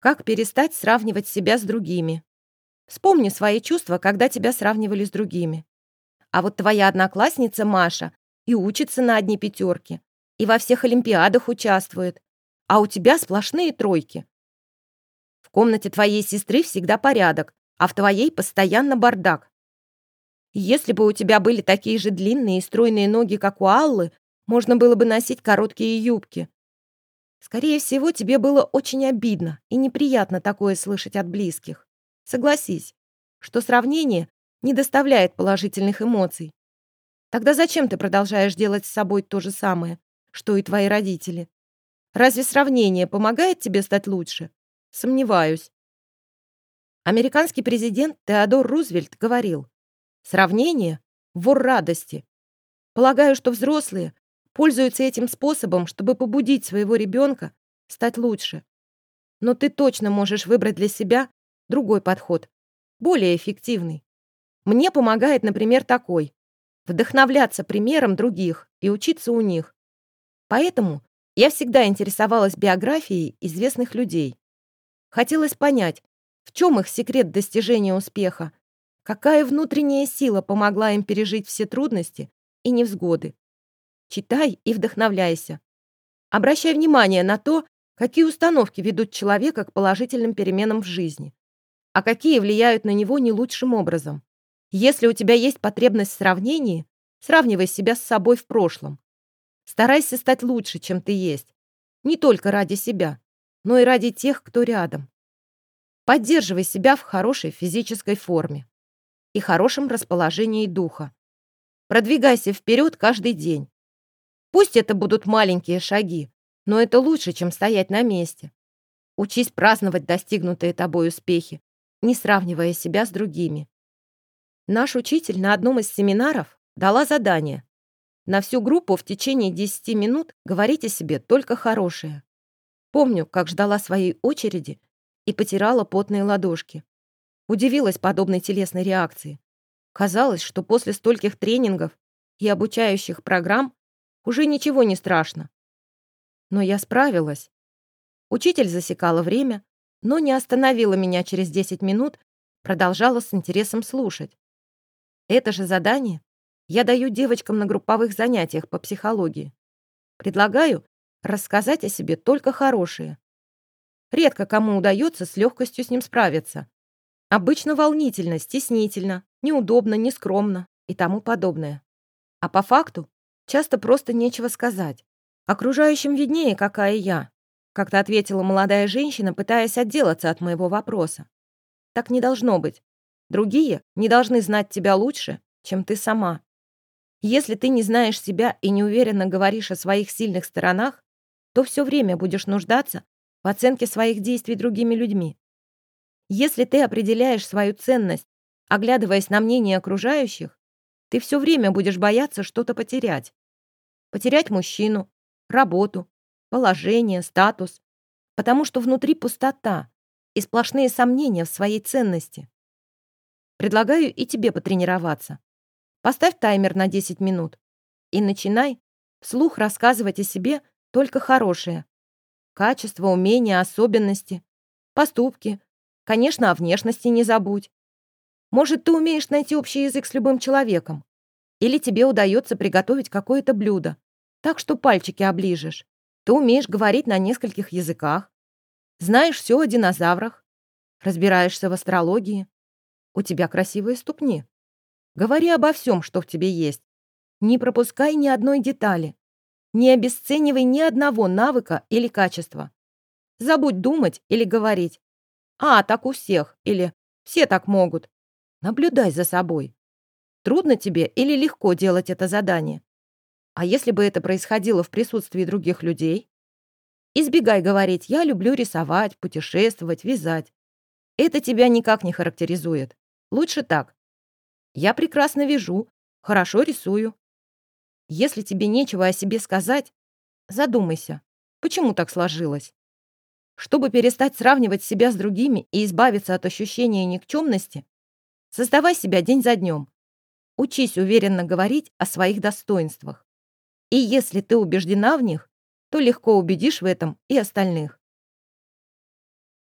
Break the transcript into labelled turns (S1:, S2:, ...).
S1: Как перестать сравнивать себя с другими? Вспомни свои чувства, когда тебя сравнивали с другими. А вот твоя одноклассница Маша и учится на одни пятерки, и во всех олимпиадах участвует, а у тебя сплошные тройки. В комнате твоей сестры всегда порядок, а в твоей постоянно бардак. Если бы у тебя были такие же длинные и стройные ноги, как у Аллы, можно было бы носить короткие юбки. Скорее всего, тебе было очень обидно и неприятно такое слышать от близких. Согласись, что сравнение не доставляет положительных эмоций. Тогда зачем ты продолжаешь делать с собой то же самое, что и твои родители? Разве сравнение помогает тебе стать лучше? Сомневаюсь. Американский президент Теодор Рузвельт говорил, сравнение – вор радости. Полагаю, что взрослые пользуются этим способом, чтобы побудить своего ребенка стать лучше. Но ты точно можешь выбрать для себя другой подход, более эффективный. Мне помогает, например, такой. Вдохновляться примером других и учиться у них. Поэтому я всегда интересовалась биографией известных людей. Хотелось понять, в чем их секрет достижения успеха, какая внутренняя сила помогла им пережить все трудности и невзгоды. Читай и вдохновляйся. Обращай внимание на то, какие установки ведут человека к положительным переменам в жизни, а какие влияют на него не лучшим образом. Если у тебя есть потребность в сравнении, сравнивай себя с собой в прошлом. Старайся стать лучше, чем ты есть. Не только ради себя, но и ради тех, кто рядом. Поддерживай себя в хорошей физической форме и хорошем расположении духа. Продвигайся вперед каждый день. Пусть это будут маленькие шаги, но это лучше, чем стоять на месте. Учись праздновать достигнутые тобой успехи, не сравнивая себя с другими. Наш учитель на одном из семинаров дала задание. На всю группу в течение 10 минут говорите себе только хорошее. Помню, как ждала своей очереди и потирала потные ладошки. Удивилась подобной телесной реакции. Казалось, что после стольких тренингов и обучающих программ уже ничего не страшно. Но я справилась. Учитель засекала время, но не остановила меня через 10 минут, продолжала с интересом слушать. Это же задание я даю девочкам на групповых занятиях по психологии. Предлагаю рассказать о себе только хорошее. Редко кому удается с легкостью с ним справиться. Обычно волнительно, стеснительно, неудобно, нескромно и тому подобное. А по факту Часто просто нечего сказать. Окружающим виднее, какая я. Как-то ответила молодая женщина, пытаясь отделаться от моего вопроса. Так не должно быть. Другие не должны знать тебя лучше, чем ты сама. Если ты не знаешь себя и неуверенно говоришь о своих сильных сторонах, то все время будешь нуждаться в оценке своих действий другими людьми. Если ты определяешь свою ценность, оглядываясь на мнение окружающих, ты все время будешь бояться что-то потерять. Потерять мужчину, работу, положение, статус. Потому что внутри пустота и сплошные сомнения в своей ценности. Предлагаю и тебе потренироваться. Поставь таймер на 10 минут и начинай вслух рассказывать о себе только хорошее. Качество, умения, особенности, поступки. Конечно, о внешности не забудь. Может, ты умеешь найти общий язык с любым человеком. Или тебе удается приготовить какое-то блюдо, так что пальчики оближешь. Ты умеешь говорить на нескольких языках. Знаешь все о динозаврах. Разбираешься в астрологии. У тебя красивые ступни. Говори обо всем, что в тебе есть. Не пропускай ни одной детали. Не обесценивай ни одного навыка или качества. Забудь думать или говорить. «А, так у всех» или «все так могут». Наблюдай за собой. Трудно тебе или легко делать это задание? А если бы это происходило в присутствии других людей? Избегай говорить «я люблю рисовать, путешествовать, вязать». Это тебя никак не характеризует. Лучше так. Я прекрасно вяжу, хорошо рисую. Если тебе нечего о себе сказать, задумайся, почему так сложилось? Чтобы перестать сравнивать себя с другими и избавиться от ощущения никчемности, создавай себя день за днем. Учись уверенно говорить о своих достоинствах. И если ты убеждена в них, то легко убедишь в этом и остальных.